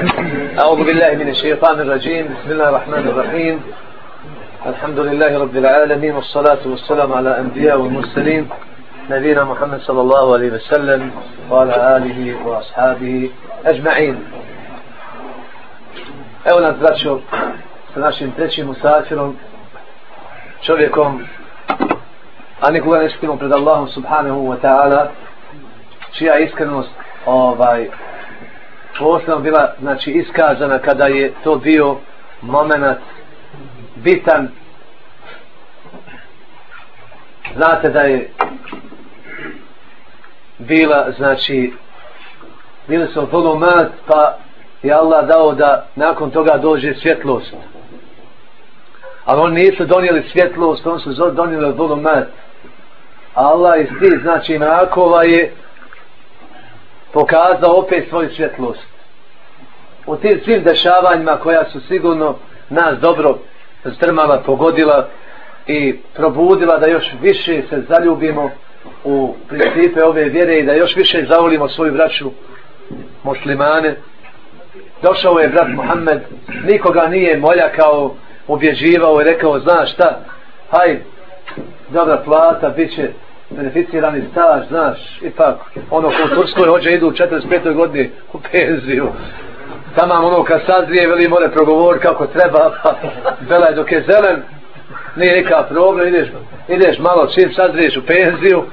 أعوذ بالله من الشيطان الرجيم. بسم الله الرحمن الرحيم. الحمد لله رب العالمين والصلاة والسلام على أنبياء والمرسلين نبينا محمد صلى الله عليه وسلم وعلى آله وأصحابه أجمعين. Nas, braćo, sa našim trećim musafirom, čovjekom, a nikoga ne skutimo pred Allahom subhanahu wa ta'ala, čija iskrenost ovaj, posebno bila znači, iskazana kada je to bio moment bitan. Znate da je bila, znači, bili su volumat, pa je Allah dao da nakon toga dođe svjetlost. Ali oni nisu donijeli svjetlost, oni su donijeli volumat. Allah iz tih znači, nakova je pokazao opet svoju svjetlost. U tim svim dešavanjima koja su sigurno nas dobro strmala, pogodila i probudila da još više se zaljubimo u principe ove vjere i da još više zavolimo svoju braću muslimane. Došao je brat Muhammed, nikoga nije moljakao, ubježivao i rekao, znaš šta, haj, dobra plata, bit će beneficirani staž, znaš, ipak, ono ko u Turskoj hođe idu u 45. godini u penziju. Tamam ono kad sazrije, veli more progovor kako treba, pa belaj dok je zelen, nije nikakav problem, ideš, ideš malo čim sazriješ u penziju,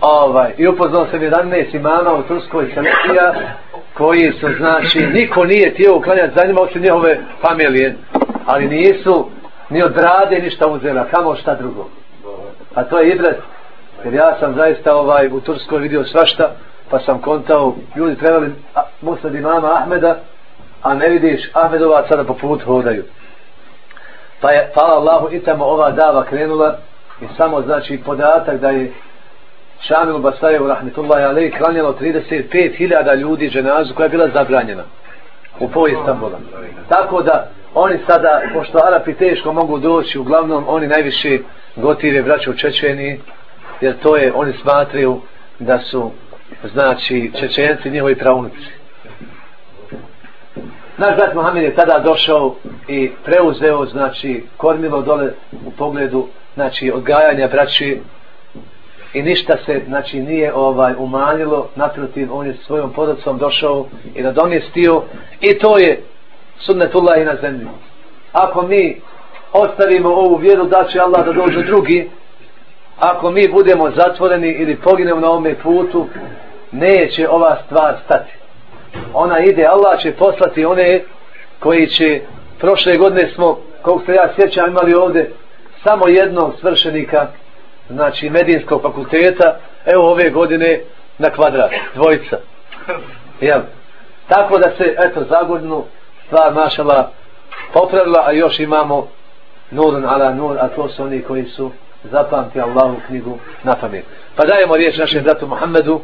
ovaj, i upoznao sam 11 imama u Turskoj selekcija, koji su, znači, niko nije tijelo uklanjati za njima, osim njihove familije, ali nisu ni od rade ništa uzela, kamo šta drugo. A to je idret jer ja sam zaista ovaj u Turskoj vidio svašta pa sam kontao ljudi trebali Musad imama Ahmeda a ne vidiš Ahmedova sada po put hodaju. Pa je hvala Allahu i tamo ova dava krenula i samo znači podatak da je Šamil Basajev rahmetullahi alej, klanjalo 35.000 ljudi ženazu koja je bila zabranjena u po Istanbula tako da oni sada pošto Arapi teško mogu doći uglavnom oni najviše gotive braće u Čečeniji jer to je, oni smatraju da su znači čečenci njihovi pravunici naš brat Mohamed je tada došao i preuzeo znači kormilo dole u pogledu znači odgajanja braći i ništa se znači nije ovaj umanjilo. Naprotiv on je svojom podacom došao i nadomjestio. I to je sunnetullah i na zemlji. Ako mi ostavimo ovu vjeru da će Allah da dođe drugi. Ako mi budemo zatvoreni ili poginemo na ovome putu neće ova stvar stati ona ide, Allah će poslati one koji će prošle godine smo, koliko se ja sjećam imali ovde samo jednog svršenika znači medijskog fakulteta evo ove godine na kvadrat dvojica Jel? tako da se eto za godinu stvar mašala popravila a još imamo nurun ala nur a to su oni koji su zapamti Allahu knjigu na pamet. Pa dajemo riječ našem bratu Muhammedu.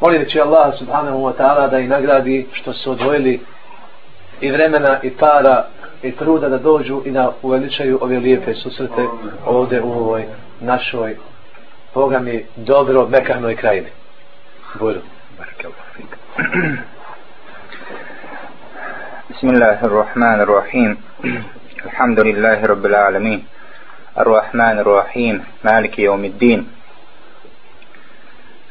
Molim će Allah subhanahu wa ta'ala da i nagradi što su odvojili i vremena i para i truda da dođu i da uveličaju ove lijepe susrete ovdje u ovoj našoj Boga mi dobro mekanoj krajini. Bujru. Bismillahirrahmanirrahim. Alhamdulillahi rabbil alamin. الرحمن الرحيم مالك يوم الدين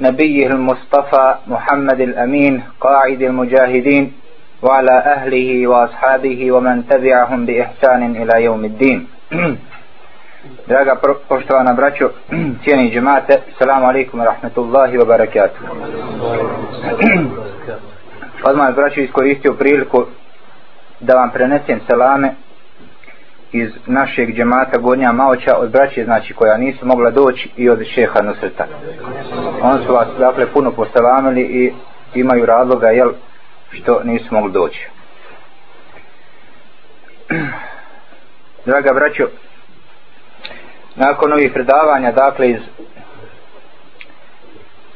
نبيه المصطفى محمد الأمين قاعد المجاهدين وعلى أهله وأصحابه ومن تبعهم بإحسان إلى يوم الدين. دراجة بوشتوانا براتشو تيني جماعة السلام عليكم ورحمة الله وبركاته Odmah, braću, iskoristio priliku da vam prenesem iz našeg džemata Gornja Maoća od braće znači koja nisu mogla doći i od šeha Nusreta. On su vas dakle puno postavamili i imaju razloga jel što nisu mogli doći. Draga braćo, nakon ovih predavanja, dakle iz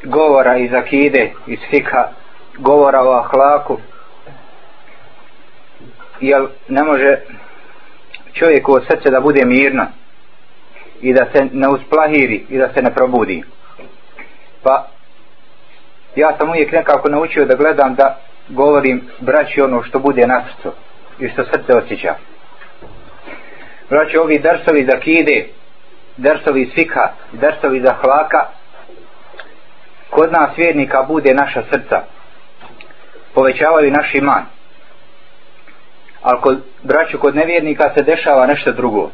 govora iz akide, iz fika, govora o ahlaku, jel ne može čovjek od srce da bude mirno i da se ne usplahiri i da se ne probudi. Pa ja sam uvijek nekako naučio da gledam da govorim braći ono što bude na srcu i što srce osjeća. Braći ovi drsovi za kide, drsovi svika, drsovi za hlaka, kod nas vjernika bude naša srca. Povećavaju naš iman. Ali kod braću, kod nevjernika se dešava nešto drugo.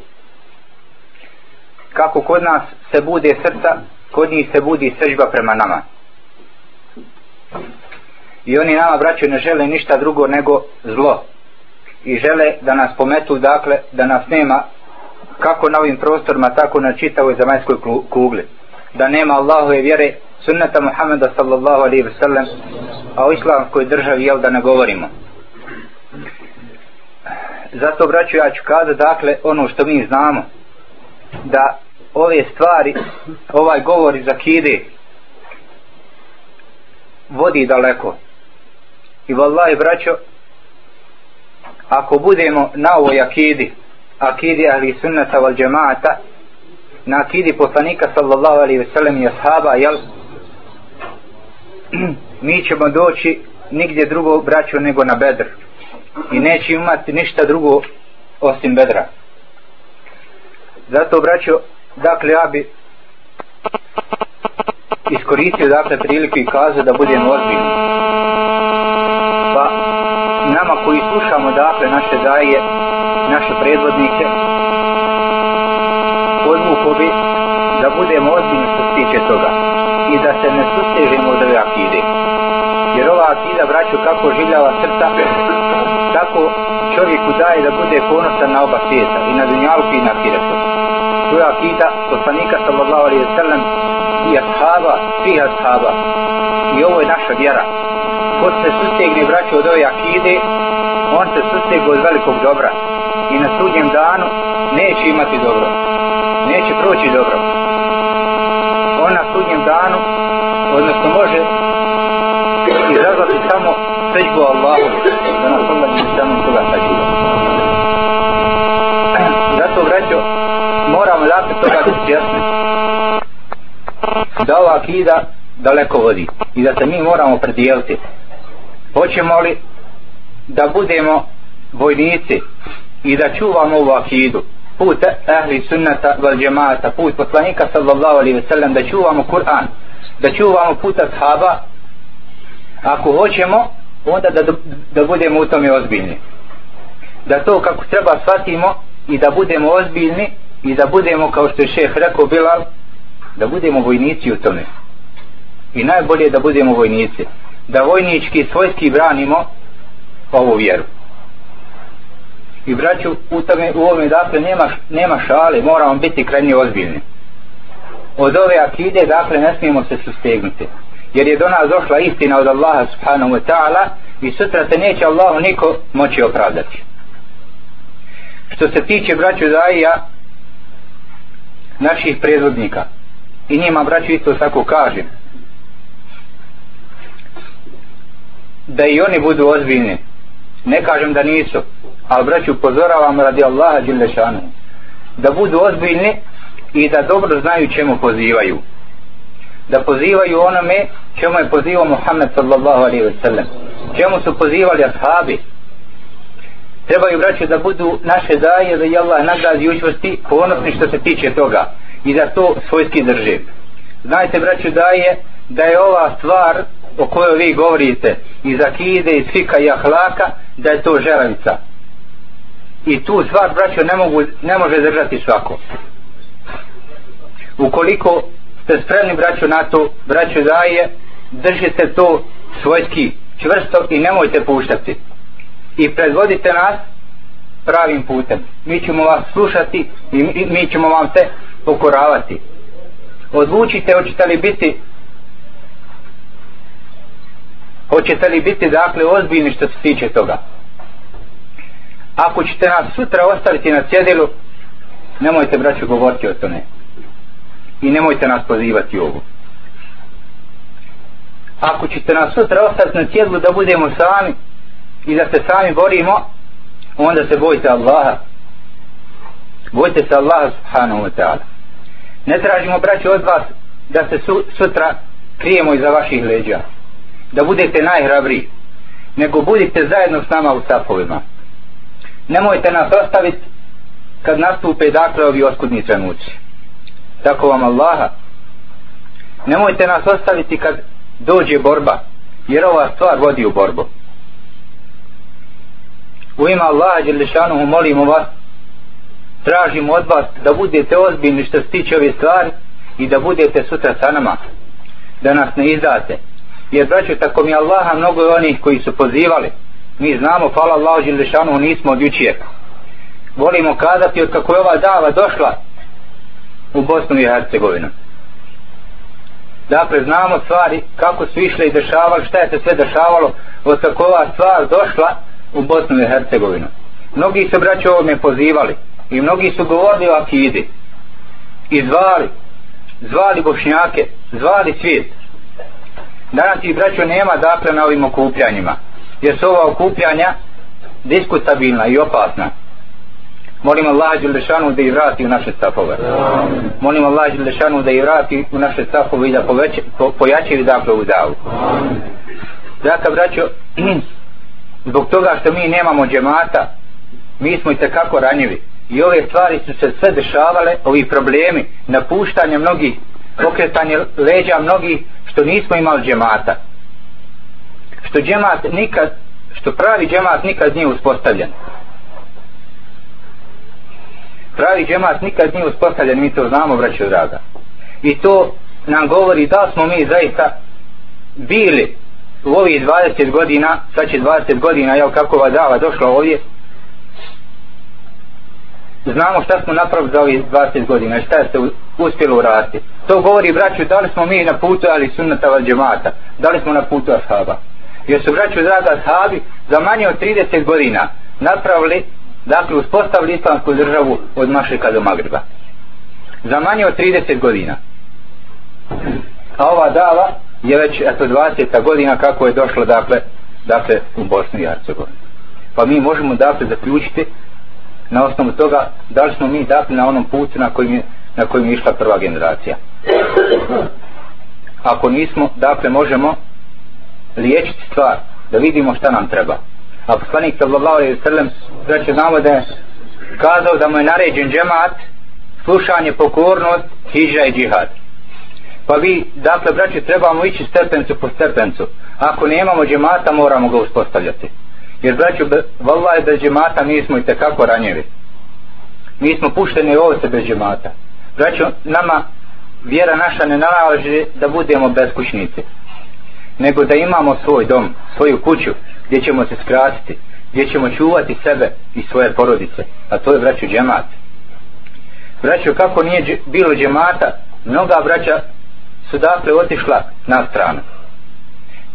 Kako kod nas se bude srca, kod njih se budi sržba prema nama. I oni nama braću ne žele ništa drugo nego zlo. I žele da nas pometu, dakle, da nas nema kako na ovim prostorima, tako na čitavoj zemaljskoj kugli. Da nema Allahove vjere, sunnata Muhammeda sallallahu alaihi wa sallam, a o islamskoj državi, jel da ne govorimo. Zato, braću, ja ću kazati, dakle, ono što mi znamo, da ove stvari, ovaj govor iz akide, vodi daleko. I vallahi braćo, ako budemo na ovoj akidi, akidi ahli sunnata val džemaata, na akidi poslanika sallallahu alaihi ve sellem i ashaba, jel, mi ćemo doći nigdje drugo braćo nego na bedr. I neće imati ništa drugo osim bedra. Zato braćo, dakle ja bi iskoristio dakle priliku i kazao da budemo ozbiljni. Pa nama koji slušamo dakle naše daje, naše predvodnike, podvuko bi da budemo ozbiljni što se tiče toga i da se ne sustežemo od ove akide. Jer ova akida, braću, kako življava srca, tako čovjeku daje da bude ponosan na oba svijeta, i na dunjalku i na hiretu. To je akida poslanika sallallahu alaihi sallam i ashaba, svih ashaba. I ovo je naša vjera. Ko se sustegne braću od ove akide, on se sustegne od velikog dobra. I na sudnjem danu neće imati dobro. Neće proći dobro. On na sudnjem danu, odnosno može izazvati samo seđbu Allahu, da nas Allah će samo toga sađu. Zato, vraćo, moramo dakle toga da svjesni da ova akida daleko vodi i da se mi moramo predijeliti. Hoćemo li da budemo vojnici i da čuvamo ovu akidu? Put ahli sunnata val džemata put poslanika sallallahu alaihi ve sellem da čuvamo Kur'an da čuvamo put ashaba. Ako hoćemo onda da, da budemo u tome ozbiljni. Da to kako treba shvatimo i da budemo ozbiljni i da budemo kao što je šef rekao Bilal da budemo vojnici u tome. I najbolje da budemo vojnici. Da vojnički svojski branimo ovu vjeru. I braću u tome u ovome dakle nema, nema šale moramo biti krajnje ozbiljni. Od ove akide dakle ne smijemo se sustegnuti jer je do nas došla istina od Allaha subhanahu wa ta'ala i sutra se neće Allahu niko moći opravdati. Što se tiče braću Zaija naših predvodnika i njima braću isto tako kažem da i oni budu ozbiljni. Ne kažem da nisu ali braću upozoravam radi Allaha Đilešanu da budu ozbiljni i da dobro znaju čemu pozivaju. Da pozivaju onome čemu je pozivao Muhammed sallallahu alaihi wa sallam čemu su pozivali ashabi? Trebaju braće da budu naše daje da je Allah nagradi učvrsti ponosni što se tiče toga i da to svojski drži znajte braću daje da je ova stvar o kojoj vi govorite iz akide, iz fika i ahlaka da je to želavica i tu stvar braćo ne, mogu, ne može držati svako. Ukoliko ste spremni braćo na to braćo daje držite to svojski čvrsto i nemojte puštati i predvodite nas pravim putem. Mi ćemo vas slušati i mi, mi ćemo vam se pokoravati. Odlučite hoćete li biti hoćete li biti dakle ozbiljni što se tiče toga. Ako ćete nas sutra ostaviti na cjedilu, nemojte braću govoriti o tome i nemojte nas pozivati ovo ako ćete nas sutra ostati na cijelu da budemo sami i da se sami borimo onda se bojite Allaha. Bojite se Allaha subhanahu wa ta'ala. Ne tražimo braću od vas da se su, sutra krijemo iza vaših leđa da budete najhrabriji nego budite zajedno s nama u sapovima. Nemojte nas ostaviti kad nastupe dakle ovi oskudni trenuci. Tako vam Allaha. Nemojte nas ostaviti kad dođe borba jer ova stvar vodi u borbu. U ima Allaha Đelešanuhu molimo vas tražimo od vas da budete ozbiljni što se tiče ove stvari i da budete sutra sa nama da nas ne izdate. Jer braću tako mi Allaha mnogo je onih koji su pozivali. Mi znamo hvala Allahu Đelešanuhu nismo od jučije volimo kazati od kako je ova dava došla u Bosnu i Hercegovinu dakle znamo stvari kako su išle i dešavali šta je se sve dešavalo. Od kako ova stvar došla u Bosnu i Hercegovinu. Mnogi se braće ovome pozivali. I mnogi su govorili o akidi. I zvali. Zvali bošnjake. Zvali svijet. Danas ih braćo nema dakle na ovim okupljanjima. Jer su ova okupljanja diskutabilna i opasna molim Allah Đelešanu da i vrati u naše safove molim Allah Đelešanu da i vrati u naše safove i da poveće, po, pojačaju dakle u davu. Dakle braćo zbog toga što mi nemamo džemata mi smo i tekako ranjivi. I ove stvari su se sve dešavale ovi problemi napuštanje mnogih pokretanje leđa mnogih što nismo imali džemata. Što džemat nikad što pravi džemat nikad nije uspostavljen pravi džemat nikad nije uspostavljen mi to znamo braćo draga. I to nam govori da smo mi zaista bili u ovih 20 godina sad će 20 godina jel kako ova dava došla ovdje. Znamo šta smo napravili za ovih 20 godina šta je se uspjelo urasti to govori braću da li smo mi na putu ali sunnata val džemata da li smo na putu ashaba. Jer su braću draga ashabi za manje od 30 godina napravili dakle uspostavili islamsku državu od Mašrika do Magreba. za manje od 30 godina. A ova dava je već eto 20 godina kako je došlo dakle dakle u Bosnu i Hercegovini pa mi možemo dakle zaključiti na osnovu toga da li smo mi dakle na onom putu na kojim je, na kojim je išla prva generacija. Ako nismo dakle možemo liječiti stvar da vidimo šta nam treba a poslanik sallallahu alaihi sallam znači znamo da je kazao da mu je naređen džemat slušanje, pokornost, hiđa i džihad. Pa vi, dakle braći trebamo ići stepencu po stepencu. Ako nemamo džemata moramo ga uspostavljati. Jer braću, vallaj bez džemata mi smo i tekako ranjevi mi smo pušteni ovce bez džemata. Braću, nama vjera naša ne nalaže da budemo beskućnici nego da imamo svoj dom, svoju kuću gdje ćemo se skratiti gdje ćemo čuvati sebe i svoje porodice a to je braću džemat. Braću kako nije bilo džemata mnoga braća su dakle otišla na stranu.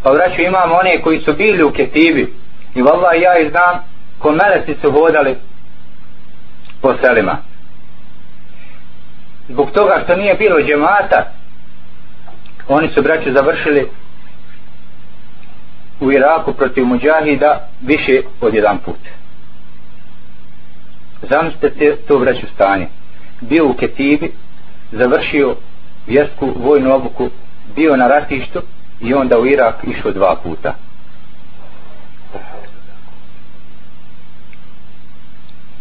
Pa braću imamo one koji su bili u ketivi i valla ja i znam ko meleci su hodali po selima. Zbog toga što nije bilo džemata oni su braću završili u Iraku protiv muđahida više od jedan put. Zamislite to braću stanje. Bio u Ketibi završio vjersku vojnu obuku bio na ratištu i onda u Irak išao dva puta.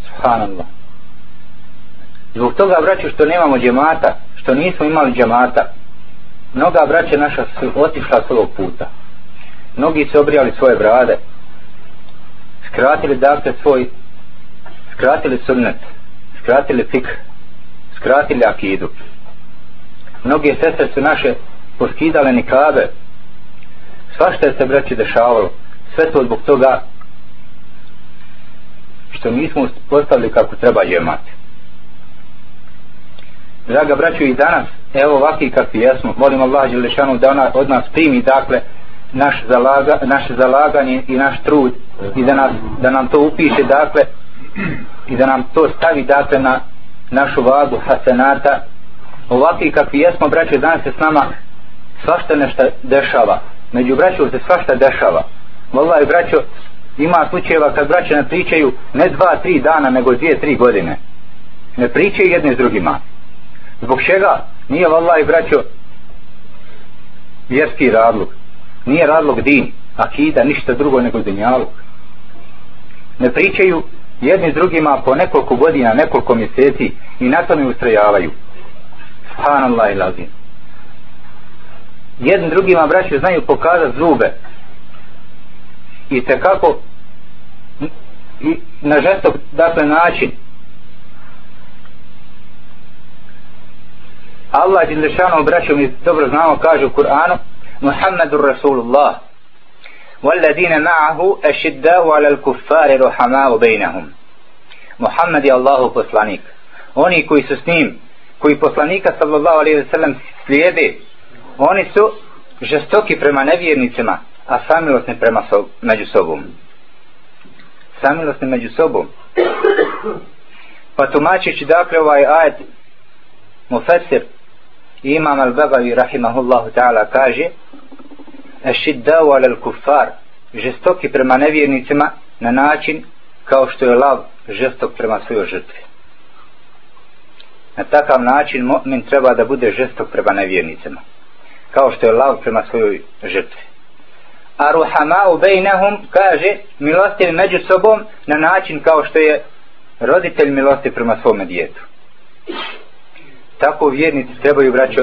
Subhanallah. Zbog toga braću što nemamo džemata što nismo imali džemata mnoga braća naša su otišla s ovog puta mnogi su obrijali svoje brade. Skratili dakle svoj skratili sunnet skratili fik skratili akidu. Mnoge sestre su naše poskidale nikabe. Svašta je se breći dešavalo. Sve to zbog toga što nismo postavili kako treba džemati draga braću i danas evo ovakvi kakvi jesmo. Molim Allah Đelešanu da ona od nas primi dakle naš zalaga, naše zalaganje i naš trud i da, nas, da nam to upiše dakle i da nam to stavi dakle na našu vagu hasenata ovakvi kakvi jesmo braće danas se s nama svašta nešto dešava. Među braću se svašta dešava. Ovaj braćo ima slučajeva kad braće ne pričaju ne dva, tri dana nego dvije, tri godine. Ne pričaju jedne s drugima. Zbog čega? Nije vallaj braćo vjerski radluk nije radlog din akida ništa drugo nego dinjalog ne pričaju jedni s drugima po nekoliko godina nekoliko mjeseci i na tome ustrajavaju. Subhanallah ilazim. jedni drugima braće znaju pokazati zube. I te kako i na žestok dakle način. Allah Đindešanu braćom mi dobro znamo kaže u Kur'anu Muhammedur Rasulullah والذين معه أشداء على الكفار رحماء بينهم Muhammed je Allahu poslanik oni koji su s njim koji poslanika sallallahu alaihi wa sallam slijede oni su žestoki prema nevjernicima a samilosni prema sob, među sobom samilosni među sobom pa tumačići dakle ovaj ajet Mufesir imam al-Bagavi rahimahullahu ta'ala kaže Ešiddau alel kufar žestoki prema nevjernicima na način kao što je lav žestok prema svojoj žrtvi. Na takav način mu'min treba da bude žestok prema nevjernicima kao što je lav prema svojoj žrtvi. A ruhamau bejnehum kaže milostiv među sobom na način kao što je roditelj milosti prema svome djetu. Tako vjernici trebaju braćo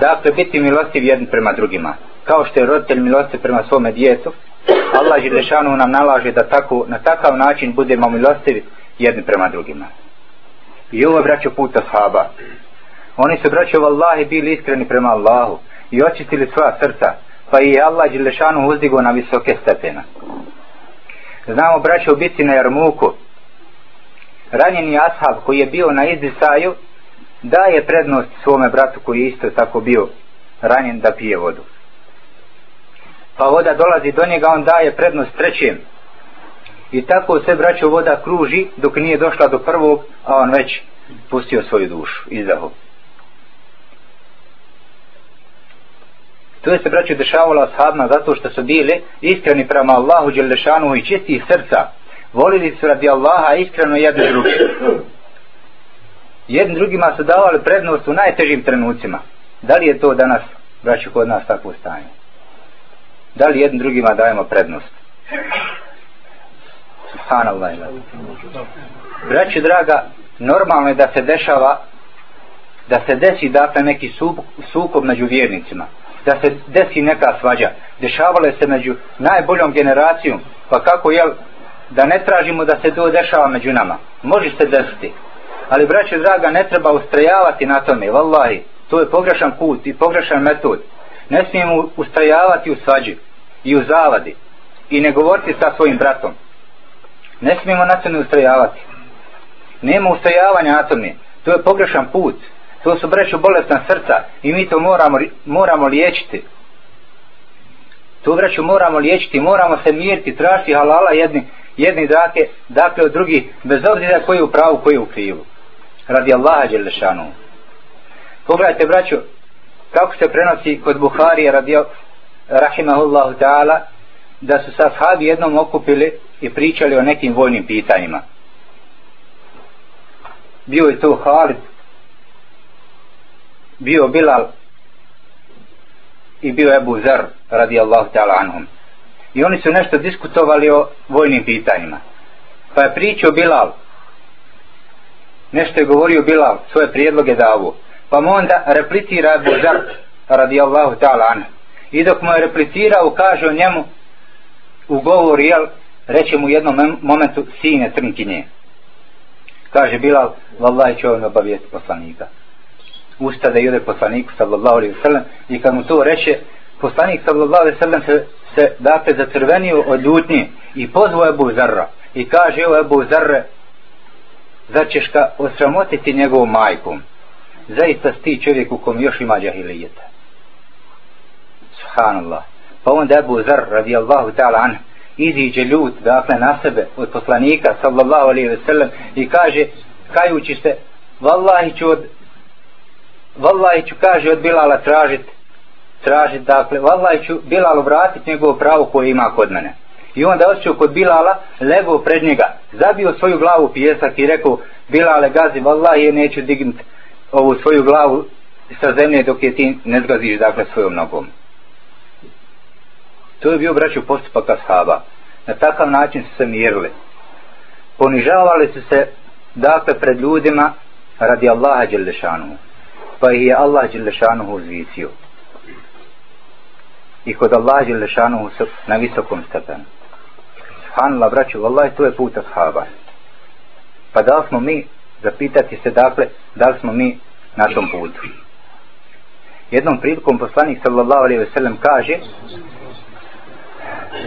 dakle biti milostiv jedni prema drugima. Kao što je roditelj milostiv prema svome djetu Allah Želešanu nam nalaže da tako, na takav način budemo milostivi jedni prema drugima. I ovo je braćo puta sahaba oni su braćo vallahi bili iskreni prema Allahu i očistili svoja srca pa i Allah Đelešanu uzdigo na visoke stepena. Znamo braćo biti na Jarmuku, ranjeni ashab koji je bio na izdisaju, daje prednost svome bratu koji je isto tako bio ranjen da pije vodu. Pa voda dolazi do njega, on daje prednost trećem. I tako se braćo voda kruži dok nije došla do prvog, a on već pustio svoju dušu, izdaho To je se braćo dešavalo ashabima zato što su bili iskreni prema Allahu Đelešanu i čisti srca. Volili su radi Allaha iskreno jedni druge Jedni drugima su davali prednost u najtežim trenucima. Da li je to danas, braću, kod nas takvo stanje? Da li jedni drugima dajemo prednost? Subhanallah. Braću draga, normalno je da se dešava da se desi dakle neki sukob među vjernicima da se desi neka svađa. Dešavale se među najboljom generacijom. Pa kako jel da ne tražimo da se to dešava među nama. Može se desiti. Ali braće draga ne treba ustrajavati na tome. vallahi, to je pogrešan put i pogrešan metod. Ne smijemo ustrajavati u svađi i u zavadi. I ne govoriti sa svojim bratom. Ne smijemo na tome ustrajavati. Nema ustrajavanja na tome. To je pogrešan put to su breću bolesna srca i mi to moramo, moramo liječiti tu vraću moramo liječiti moramo se miriti, tražiti halala jedni, jedni dake, dakle od drugi bez obzira koji je u pravu, koji je u krivu radi Allaha Đelešanu pogledajte braću kako se prenosi kod Buharije radi Rahimahullahu ta'ala da su sa sahabi jednom okupili i pričali o nekim vojnim pitanjima. Bio je tu Halid bio Bilal i bio Ebu Zer radijallahu ta'ala anhum. I oni su nešto diskutovali o vojnim pitanjima. Pa je pričao Bilal nešto je govorio Bilal svoje prijedloge davo pa mu onda replicira Ebu Zer radijallahu ta'ala anhu. i dok mu je replicirao kaže njemu u govor jel reče mu jednom momentu sine trnkinje. Kaže Bilal vallaj će ovim obavijesti poslanika. Ustade i ode poslaniku sallallahu alaihi sallam i kad mu to reče poslanik sallallahu alaihi sallam se, se dakle zacrvenio od ljutnje i pozvao Ebu Zarra. I kaže evo Ebu Zarre zar ćeš ga osramotiti njegovom majkom zaista sti čovjek u kom još ima džahilijeta. Subhanallah. Pa onda Ebu Zar radijallahu ta'ala an iziđe ljut dakle na sebe od poslanika sallallahu alaihi sellem i kaže kajući se vallahi ću od vallahi ću kaže od Bilala tražit tražit dakle vallahi ću Bilalu vratit njegovo pravo koje ima kod mene i onda osjećao kod Bilala lego pred njega. Zabio svoju glavu pijesak i rekao Bilale gazi vallahi je neću dignut ovu svoju glavu sa zemlje dok je ti ne zgaziš dakle svojom nogom. To je bio braću postupak ashaba. Na takav način su se mirili ponižavali su se dakle pred ljudima radi Allaha Đelešanu pa ih je Allah Đelešanu uzvisio i kod Allaha Đelešanu na visokom stepenu. Subhanallah braću Allah to je put ashaba. Pa da smo mi zapitati se dakle da li smo mi na tom putu? Jednom prilikom poslanik sallallahu alaihi ve sellem kaže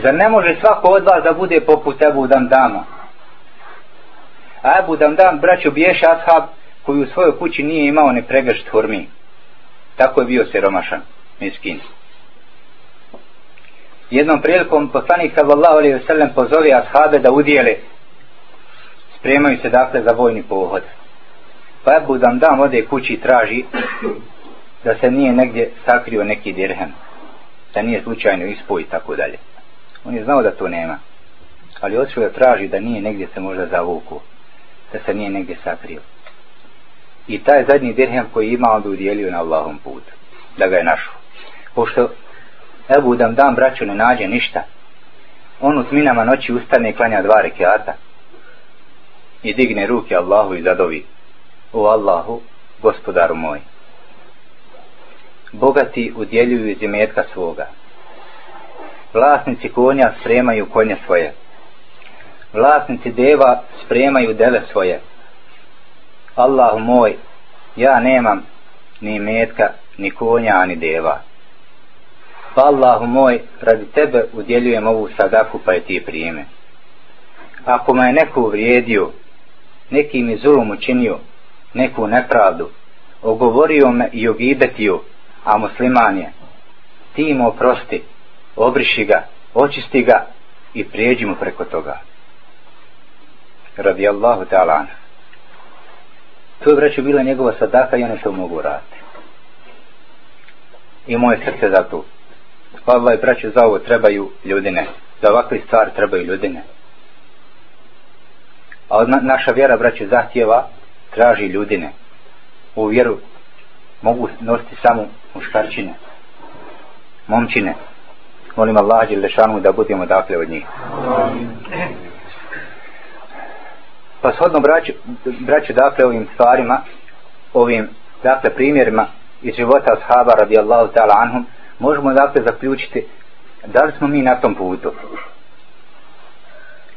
da ne može svako od vas da bude poput Ebu Damdama? A Ebu Damdam braću biješa ashab koji u svojoj kući nije imao ne pregršt hurmi. Tako je bio siromašan miskin jednom prilikom poslanik sallallahu alaihi ve sellem pozove ashabe da udijele. Spremaju se dakle za vojni pohod. Pa Ebu Damdam ode kući i traži da se nije negdje sakrio neki dirhem da nije slučajno ispoj i tako dalje. On je znao da to nema ali otišao je traži da nije negdje se možda zavuku da se nije negdje sakrio. I taj zadnji dirhem koji ima onda bi udjelio na Allahom put da ga je našao. Pošto Ebu Damdam braću ne nađe ništa. On u tminama noći ustane i klanja dva rekiata. I digne ruke Allahu i zadovi. O Allahu gospodaru moj. Bogati udjeljuju iz imetka svoga. Vlasnici konja spremaju konje svoje. Vlasnici deva spremaju deve svoje. Allahu moj ja nemam ni metka ni konja ni deva pa Allahu moj radi tebe udjeljujem ovu sadaku pa je ti prijeme ako me je neko uvrijedio neki mi zulum učinio neku nepravdu ogovorio me i ogibetio a musliman je ti mu oprosti obriši ga, očisti ga i prijeđi mu preko toga. Radi Allahu ta'ala. To je vreću bila njegova sadaka i one to mogu raditi. I moje srce za to. Pa i braće za ovo trebaju ljudine. Za ovakve stvari trebaju ljudine. A na, naša vjera braće, zahtjeva traži ljudine. U vjeru mogu nositi samo muškarčine. Momčine molim Allah Đelešanu da budemo dakle od njih pa shodno braću, braću dakle ovim stvarima ovim dakle primjerima iz života ashaba radijallahu ta'ala anhum možemo dakle zaključiti da li smo mi na tom putu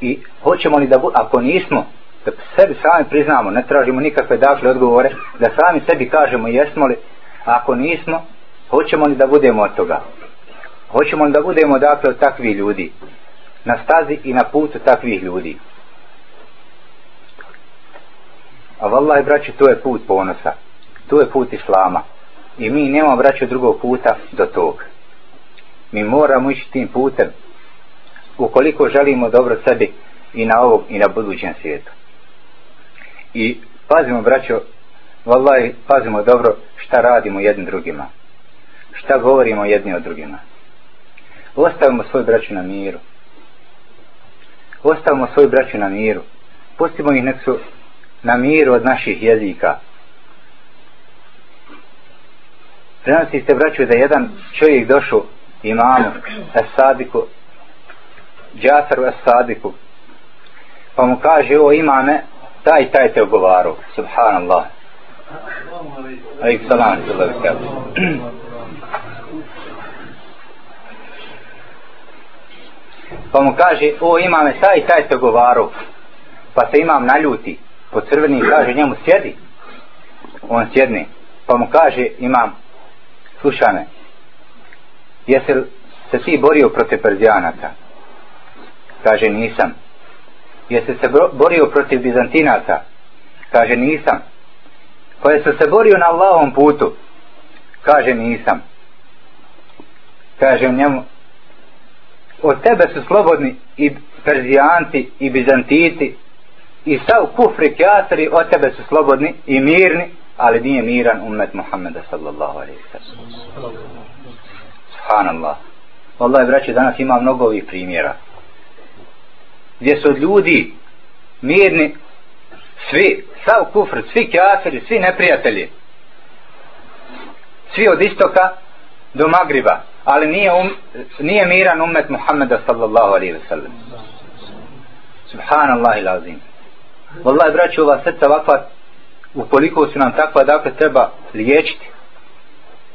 i hoćemo li da bu, ako nismo da sebi sami priznamo ne tražimo nikakve dakle odgovore da sami sebi kažemo jesmo li ako nismo hoćemo li da budemo od toga Hoćemo da budemo dakle od takvih ljudi. Na stazi i na putu takvih ljudi. A vallaj braći, to je put ponosa. To je put Islama. I mi nemamo braću drugog puta do tog. Mi moramo ići tim putem. Ukoliko želimo dobro sebi i na ovom i na budućem svijetu. I pazimo braćo, vallaj, pazimo dobro šta radimo jednim drugima. Šta govorimo jedni od drugima ostavimo svoj braću na miru ostavimo svoj braću na miru pustimo ih nek su na miru od naših jezika prenosi se braću da jedan čovjek došao imamu Esadiku Džasaru Esadiku pa mu kaže o imame taj taj te ogovaru subhanallah. Aik salam pa mu kaže o imame taj taj te govaru pa se imam naljuti po crveni kaže njemu sjedi. On sjedni. pa mu kaže imam slušaj me. Jesi se ti borio protiv Perzijanaca? Kaže nisam. Jesi se borio protiv Bizantinaca? Kaže nisam. Pa jesi se borio na Allahom putu? Kaže nisam. Kaže njemu od tebe su slobodni i Perzijanci i Bizantiti i sav kufri kjasri od tebe su slobodni i mirni ali nije miran umet Muhammeda sallallahu alaihi sallam. Subhanallah. Wallahi braće danas ima mnogo ovih primjera. Gdje su ljudi mirni svi, sav kufr, svi kafiri, svi neprijatelji. Svi od istoka do Magriba. Ali nije, um, nije miran umet Muhammeda sallallahu alaihi sallam. Subhanallah ilazim Wallahi braću ova srca ovakva ukoliko su nam takva dakle treba liječiti.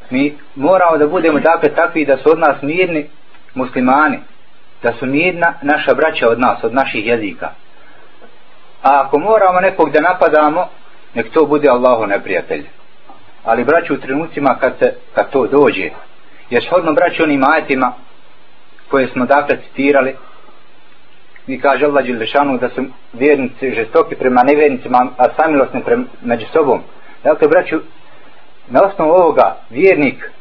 Mi moramo da budemo dakle takvi da su od nas mirni muslimani da su mirna naša braća od nas od naših jezika. A ako moramo nekog da napadamo nek to bude Allahu neprijatelj. Ali braću u trenucima kad, se, kad to dođe jer shodno braću onim ajetima koje smo dakle citirali mi kaže Allah Đelešanu da su vjernici žestoki prema nevjernicima, a samilosni prema, među sobom. Dakle, braću, na osnovu ovoga, vjernik,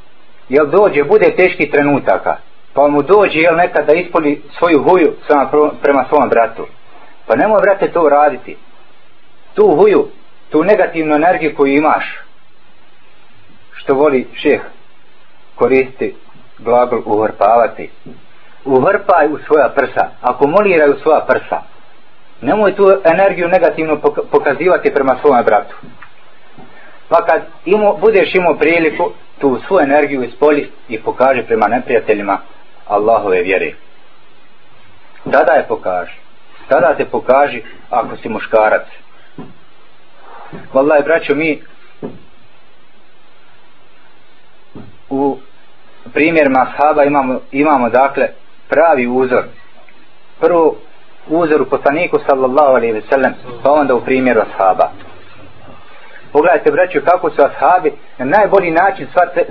jel dođe, bude teški trenutaka, pa mu dođe, jel nekad da ispoli svoju huju sama prema svom bratu. Pa nemoj, brate, to raditi. Tu huju, tu negativnu energiju koju imaš, što voli šeh koristi glagol uhrpavati, uvrpaj u svoja prsa, akumuliraj u svoja prsa. Nemoj tu energiju negativno pokazivati prema svome bratu. Pa kad imo, budeš imao priliku, tu svoju energiju ispoli i pokaže prema neprijateljima Allahove vjere. Tada je pokaži. Tada te pokaži ako si muškarac. Wallahi, braćo, mi u primjerima sahaba imamo, imamo dakle pravi uzor. Prvo uzor u poslaniku sallallahu alaihi ve sellem pa onda u primjeru ashaba. Pogledajte braću kako su ashabi na najbolji način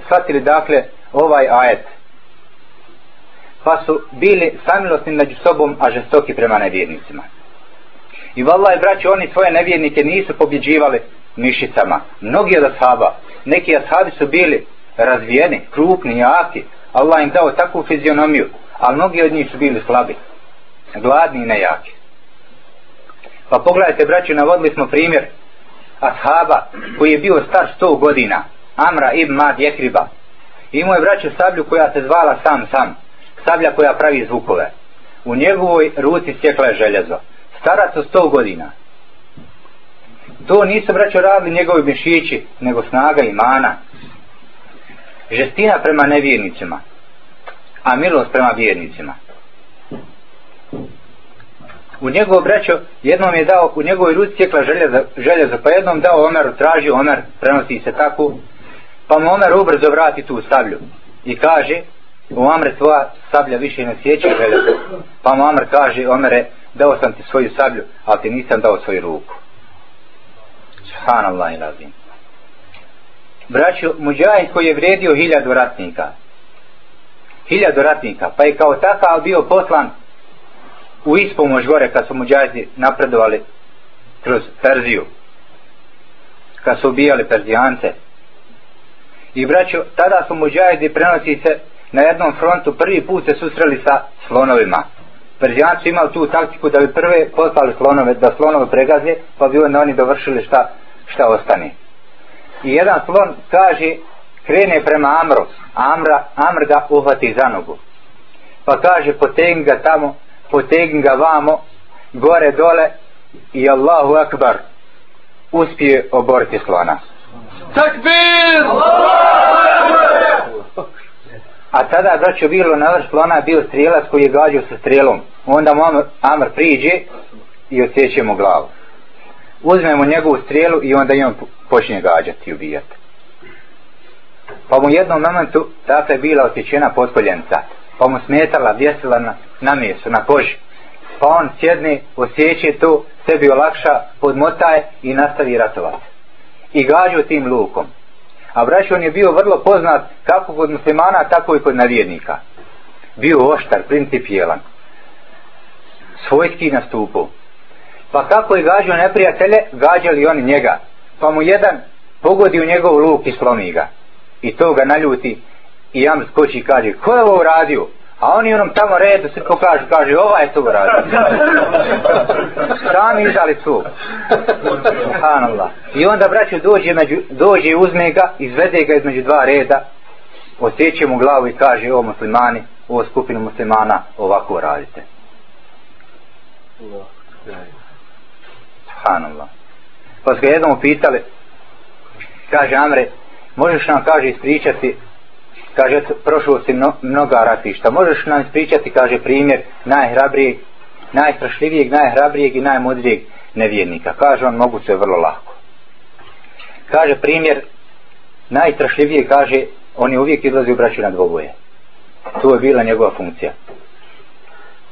shvatili dakle ovaj ajet. Pa su bili samilosni među sobom a žestoki prema nevjernicima. I vallaj braću oni svoje nevjernike nisu pobjeđivali mišicama. Mnogi od ashaba neki ashabi su bili razvijeni, krupni, jaki. Allah im dao takvu fizionomiju a mnogi od njih su bili slabi. Gladni i nejaki. Pa pogledajte braći navodili smo primjer ashaba koji je bio star 100 godina Amra ibn Mad Jekriba. Imao je braću sablju koja se zvala sam sam sablja koja pravi zvukove. U njegovoj ruci sjekla je željezo. Starac od 100 godina. To nisu braćo radili njegovi mišići nego snaga imana. Žestina prema nevjernicima a milost prema vjernicima. U njegov braćo jednom je dao, u njegovoj ruci cijekla željezo, željezo, pa jednom dao Omeru, traži Omer, prenosi se tako, pa mu Omer ubrzo vrati tu sablju i kaže, u Amre tvoja sablja više ne sjeća željezo, pa mu Amr kaže, Omere, dao sam ti svoju sablju, ali ti nisam dao svoju ruku. Subhanallah i razim. Braćo, muđajin koji je vredio hiljadu ratnika, hiljadu ratnika, pa je kao takav bio poslan u ispomoć gore kad su muđajdi napredovali kroz Perziju, kad su ubijali Perzijance. I braćo, tada su muđajdi prenosi se na jednom frontu prvi put se susreli sa slonovima. Perzijanci imali tu taktiku da bi prve poslali slonove, da slonove pregaze, pa bi onda oni dovršili šta, šta ostane. I jedan slon kaže, krene prema Amru, Amra, Amr ga uhvati za nogu. Pa kaže, potegni ga tamo, potegni ga vamo, gore dole, i Allahu akbar, uspije oboriti slona. Takbir! A tada, braćo, bilo na vrš slona, bio strijelac koji je gađao sa strijelom. Onda mu Amr, Amr priđe i osjeće mu glavu. Uzmemo njegovu strijelu i onda i on počne gađati i ubijati pa mu jednom momentu dakle bila osjećena potkoljenca pa mu smetala, vjesila na, na mjestu, na koži. Pa on sjedne, osjeće to sebi olakša, podmotaje i nastavi ratovat i gađu tim lukom. A brać on je bio vrlo poznat kako kod muslimana tako i kod navjednika bio oštar, principijelan. Svojski nastupu pa kako je gađao neprijatelje gađali oni njega. Pa mu jedan pogodi u njegov luk i slomi ga i to ga naljuti i jam skoči i kaže ko je ovo uradio A oni onom tamo redu se pokažu, kaže, ova je to uradio. Sami izdali tu. Subhanallah. I onda braću dođe, među, dođe uzme ga, izvede ga između dva reda, osjeće mu glavu i kaže, o muslimani, o skupinu muslimana, ovako radite. Subhanallah. Pa su ga jednom upitali, kaže Amre, možeš nam, kaže, ispričati kaže, prošlo si mno, mnoga ratišta. Možeš nam ispričati, kaže, primjer najhrabrijeg, najstrašljivijeg, najhrabrijeg i najmudrijeg nevjernika. Kaže on, mogu se vrlo lako. Kaže, primjer najstrašljivije, kaže, on je uvijek izlazi u braću na dvoboje. To je bila njegova funkcija.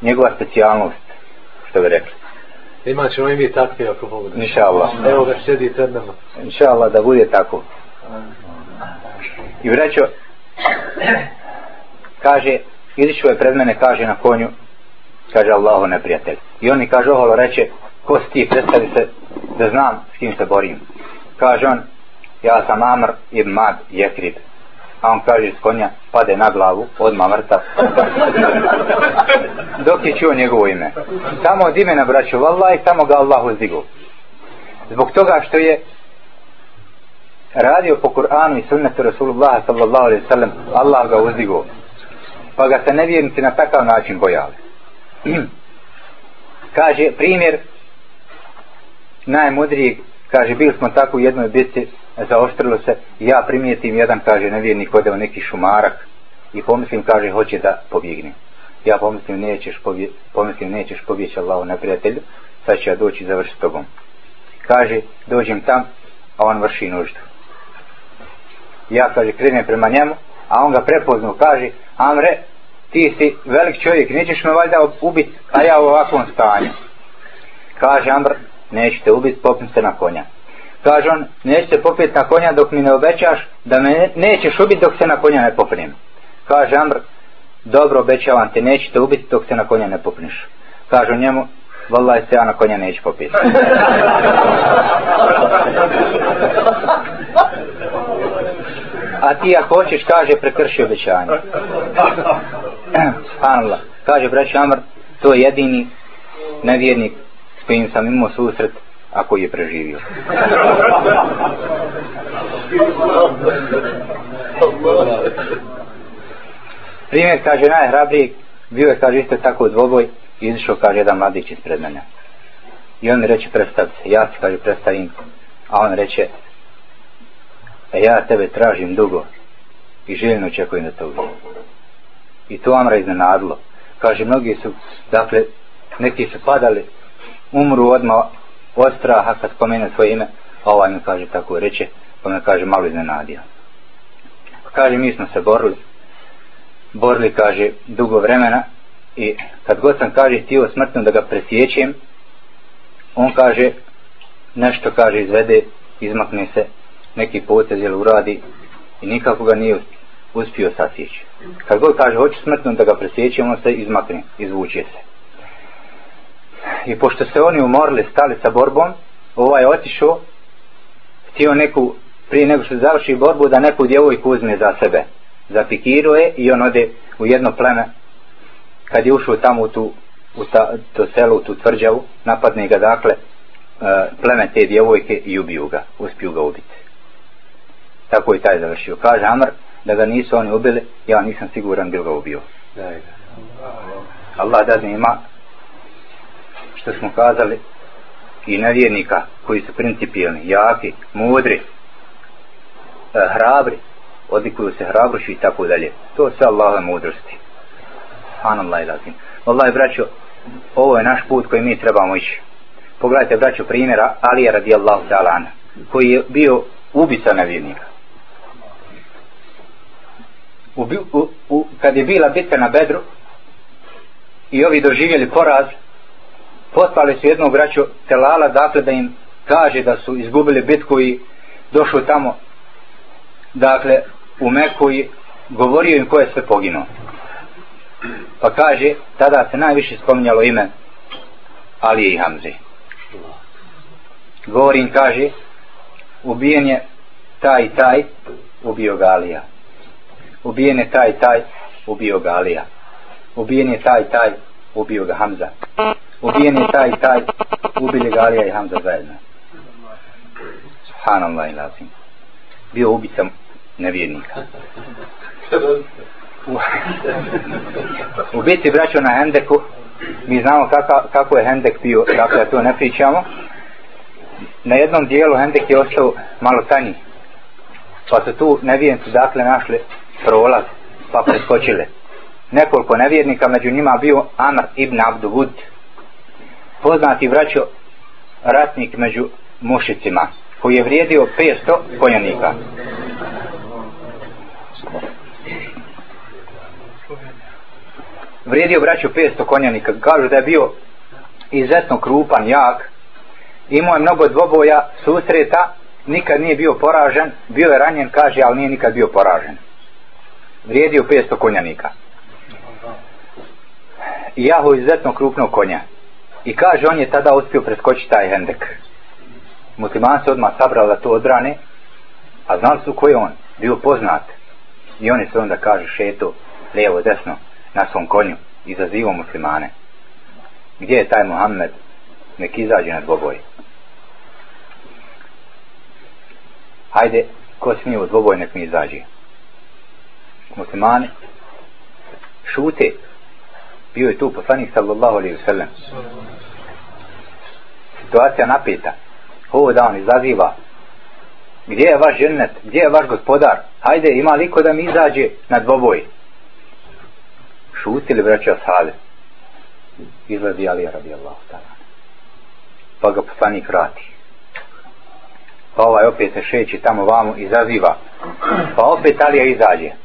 Njegova specijalnost, što bi rekli. Imat ćemo i mi takve ako Bog da. Inša Allah. Evo ga sjedi pred nama. Inša Allah da bude tako. I vrećo, kaže, izišao je pred mene, kaže na konju, kaže Allahu neprijatelj. I on mi kaže, oholo reče, ko si ti, predstavi se, da znam s kim se borim. Kaže on, ja sam Amr ibn Mad Jekrib. A on kaže s konja, pade na glavu, odmah mrtav. Dok je čuo njegovo ime. Samo od imena braću vallaj, samo ga Allah uzdigu. Zbog toga što je radio po Kur'anu i sunnetu Rasulullah sallallahu alaihi sallam, Allah ga uzdigo. Pa ga se nevjernici na takav način bojali. kaže, primjer najmudrijeg, kaže, bili smo tako u jednoj bitci, zaoštrilo se, ja primijetim jedan, kaže, nevjernik ode u neki šumarak i pomislim, kaže, hoće da pobjegne. Ja pomislim, nećeš, pobje, pomislim, nećeš pobjeći Allahu neprijatelju, sad će ja doći i završiti tobom. Kaže, dođem tam, a on vrši nuždu ja kaže krenem prema njemu a on ga prepoznao kaže Amre ti si velik čovjek nećeš me valjda ubit a ja u ovakvom stanju. Kaže Amr nećete ubit popim se na konja. Kaže on nećete popit na konja dok mi ne obećaš da me nećeš ubit dok se na konja ne popnem. Kaže Amr dobro obećavam te nećete ubit dok se na konja ne popniš kaže njemu Vallaj se ja na konja neću popiti. a ti ako hoćeš kaže prekrši obećanje. Subhanallah. Kaže braći Amr to je jedini nevjernik s kojim sam imao susret a koji je preživio. Primjer kaže najhrabriji bio je kaže isto tako dvoboj izišao kaže jedan mladić ispred mene. I on mi reče predstav se. Ja se kaže predstavim a on reče a ja tebe tražim dugo i željno očekujem da te uvijem. I to Amra iznenadilo. Kaže, mnogi su, dakle, neki su padali, umru odmah od straha kad spomene svoje ime, a ovaj mi kaže tako reče, pa me kaže malo iznenadio. Kaže, mi smo se borili, borili, kaže, dugo vremena i kad god sam, kaže, htio smrtno da ga presjećem, on kaže, nešto, kaže, izvede, izmakne se, neki potez ili uradi i nikako ga nije uspio sasjeći. Kad god kaže hoće smrtno da ga presjeće, on se izmakne, izvuče se. I pošto se oni umorili, stali sa borbom, ovaj je otišao, htio neku, prije nego što završi borbu, da neku djevojku uzme za sebe. Zapikiruje i on ode u jedno pleme. Kad je ušao tamo u tu, u ta, to selo, u tu tvrđavu, napadne ga dakle, e, pleme te djevojke i ubiju ga, uspiju ga ubiti tako je taj završio. Kaže Amr, da ga nisu oni ubili, ja nisam siguran bil ga ubio. Allah da ima, što smo kazali, i nevjernika koji su principijalni, jaki, mudri, eh, hrabri, odlikuju se hrabroši i tako dalje. To sve Allahove mudrosti. Subhanallah i lazim. Allah braćo, ovo je naš put koji mi trebamo ići. Pogledajte braćo primjera Alija radijallahu ta'ala koji je bio ubica nevjernika u, u, u, kad je bila bitka na Bedru i ovi doživjeli poraz poslali su jednog braću Telala dakle da im kaže da su izgubili bitku i došli tamo dakle u Meku i govorio im ko je sve poginuo. Pa kaže tada se najviše spominjalo ime Alije i Hamze. Govori im kaže ubijen je taj i taj ubio ga Alija ubijen je taj taj ubio Galija ubijen je taj taj ubio ga Hamza. Ubijen je taj taj ubili ga Alija i Hamza zajedno. Subhanallah i lazim bio ubica nevjernika. U biti braćo na Hendeku mi znamo kaka, kako je Hendek bio dakle to ne pričamo. Na jednom dijelu Hendek je ostao malo tanji. Pa su tu nevjernici dakle našli prolaz pa preskočile nekoliko nevjernika među njima bio Amr ibn Abduvud poznati braćo ratnik među mušicima koji je vrijedio 500 konjanika. Vrijedio braću 500 konjanika. Kažu da je bio izuzetno krupan, jak. Imao je mnogo dvoboja susreta nikad nije bio poražen bio je ranjen kaže ali nije nikad bio poražen vrijedio 500 konjanika. I jahu izuzetno krupnog konja. I kaže on je tada uspio preskočiti taj hendek. Musliman se odmah sabrao da to odbrane a znali su ko je on bio poznat. I oni se onda kaže šeto lijevo desno na svom konju izazivo muslimane. Gdje je taj Muhammed? Nek izađe na dvoboj. Hajde ko smije u dvoboj nek mi izađe muslimani šute. Bio je tu poslanik sallallahu alaihi wasallam situacija napeta. Ovo da on izaziva gdje je vaš žennet gdje je vaš gospodar? Hajde ima liko da mi izađe na dvoboj? Šutili braća sale izlazi Ali radijallahu ta'ala. Pa ga poslanik vrati. Pa ovaj opet se šeći tamo vamo izaziva. Pa opet Alija izađe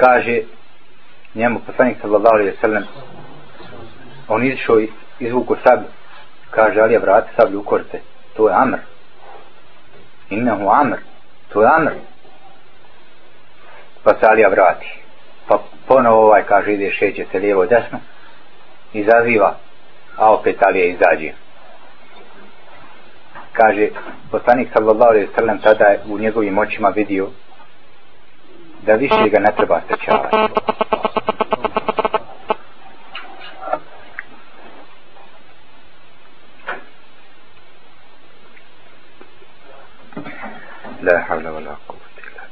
kaže njemu poslanik sallallahu alaihi sallam on izišao izvuku sablju kaže Alija vrati sablju u korte to je Amr. Innehu Amr to je Amr. Pa se Alija vrati. Pa ponovo ovaj kaže ide šeće se lijevo desno izaziva a opet Alija izađe. Kaže poslanik sallallahu alaihi sallam tada je u njegovim očima vidio da više ga ne treba strečavati La havla vala la kuvvete illa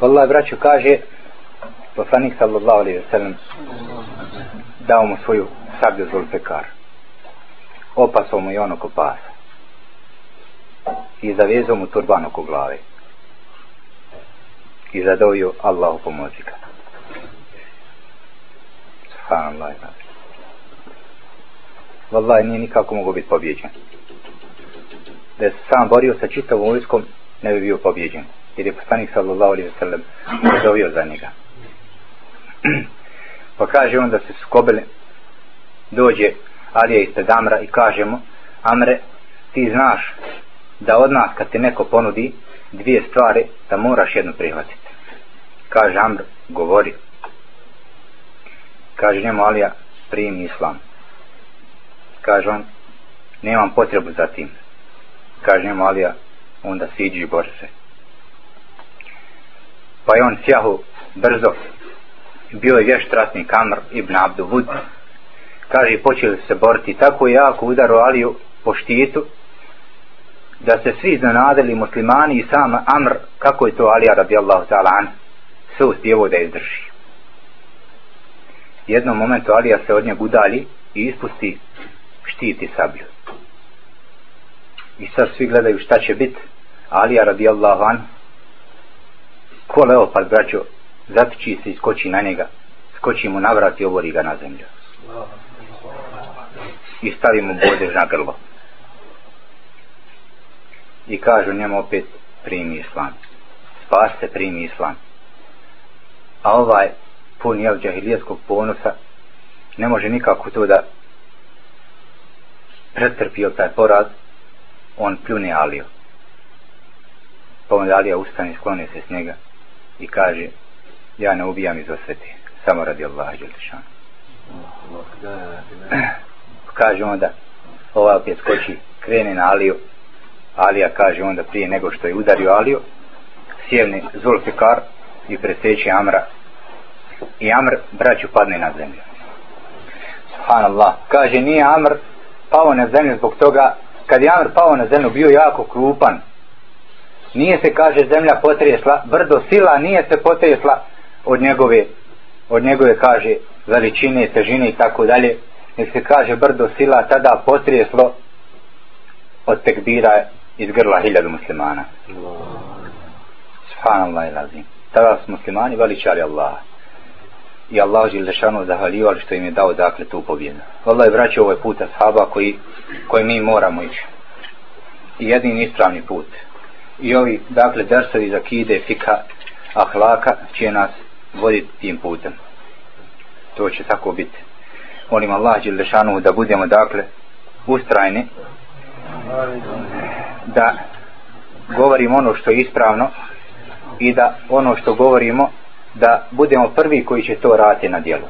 Wallah, braću, braćo kaže poslanik sallallahu alaihi ve sellem dao mu svoju sablju zulfekar. Opasao mu i ono ko pasa. I zavezao mu turban oko glave. I zadovio Allahu pomozi ga. Subhanallah. Wallahi nije nikako mogu biti pobjeđen da se sam borio sa čitavom vojskom, ne bi bio pobjeđen. Jer je poslanik sallallahu alaihi wa sallam zadovio za njega. pa kaže on da se skobili, dođe Alija ispred Amra i kaže mu, Amre, ti znaš da od nas kad ti neko ponudi dvije stvari, da moraš jednu prihvatiti. Kaže Amr, govori. Kaže njemu Alija, primi islam. Kaže on, nemam potrebu za tim kaže njemu Alija, onda siđi i bori se. Pa je on sjahu brzo, bio je vješt ratnik Amr ibn Abdu Vud, kaže počeli se boriti, tako jako udaru Aliju po štitu, da se svi zanadili muslimani i sam Amr, kako je to Alija radijallahu ta'ala an, se uspjevo da izdrži. Jednom momentu Alija se od njeg udali i ispusti štiti sablju i sad svi gledaju šta će bit. Alija radijallahu an ko leopard braćo zatiči se i skoči na njega. Skoči mu na vrat i obori ga na zemlju. I stavi mu bodež na grlo i kažu njemu opet primi islam spas se primi islam a ovaj pun jel džahilijetskog ponosa ne može nikako to da pretrpio taj poraz on pljune Aliju. Pa onda Alija ustane, sklone se s njega i kaže, ja ne ubijam iz osvete, samo radi Allaha Đelešanu. kaže onda, ova opet skoči, krene na Aliju, Alija kaže onda prije nego što je udario Aliju, sjevni Zulfikar i preseći Amra. I Amr braću padne na zemlju. Subhanallah. Kaže nije Amr pao na zemlju zbog toga kad je Amr pao na zemlju bio jako krupan. Nije se kaže zemlja potresla brdo sila nije se potresla od njegove od njegove kaže veličine, težine i tako dalje. Nije se kaže brdo sila tada potreslo od tekbira iz grla hiljadu muslimana. Subhanallah ilazim tada su muslimani veličali Allaha. I Allah žil lešanu zahvaljivali što im je dao dakle tu pobjedu. Allah je vraćao ovaj put ashaba koji, koji mi moramo ići. I jedini ispravni put. I ovi dakle dersovi za kide fika ahlaka će nas voditi tim putem. To će tako biti. Molim Allah žil lešanu da budemo dakle ustrajni da govorimo ono što je ispravno i da ono što govorimo da budemo prvi koji će to raditi na djelu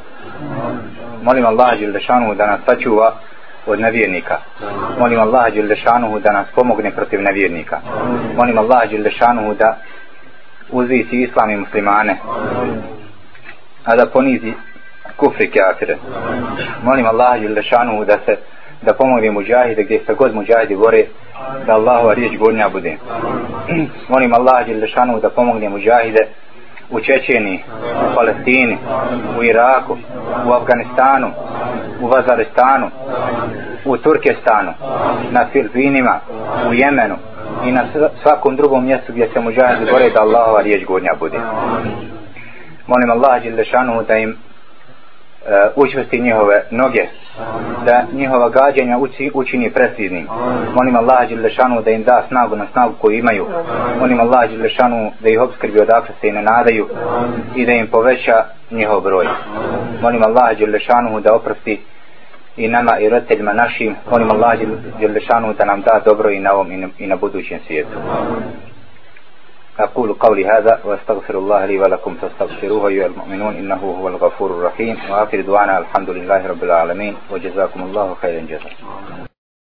Molim Allah Đelešanu da nas sačuva od nevjernika. Molim Allah Đelešanu da nas pomogne protiv nevjernika. Molim Allah Đelešanu da uzvisi islam i muslimane. A da ponizi kufri kafire. Molim Allah Đelešanu da se da pomogne muđahide gdje se god muđahidi bore da Allahova riječ gornja bude. Molim Allah Đelešanu da pomogne muđahide u Čečeni, u Palestini, u Iraku, u Afganistanu, u Vazaristanu, u Turkestanu, na Filipinima, u Jemenu i na svakom drugom mjestu gdje se muđahidi bore da Allahova riječ gornja bude. Molim Allah Đelešanu da im uh, učvrsti njihove noge da njihova gađanja uči, učini preciznim molim Allah Đelešanu da im da snagu na snagu koju imaju. Molim Allah Đelešanu da ih obskrbi odakle se i ne nadaju i da im poveća njihov broj. Molim Allah Đelešanu da oprosti i nama i roditeljima našim. Molim Allah Đelešanu da nam da dobro i na ovom i na, i na budućem svijetu أقول قولي هذا وأستغفر الله لي ولكم فاستغفروه أيها المؤمنون إنه هو الغفور الرحيم. وآخر دعانا الحمد لله رب العالمين. وجزاكم الله خيرا جزاء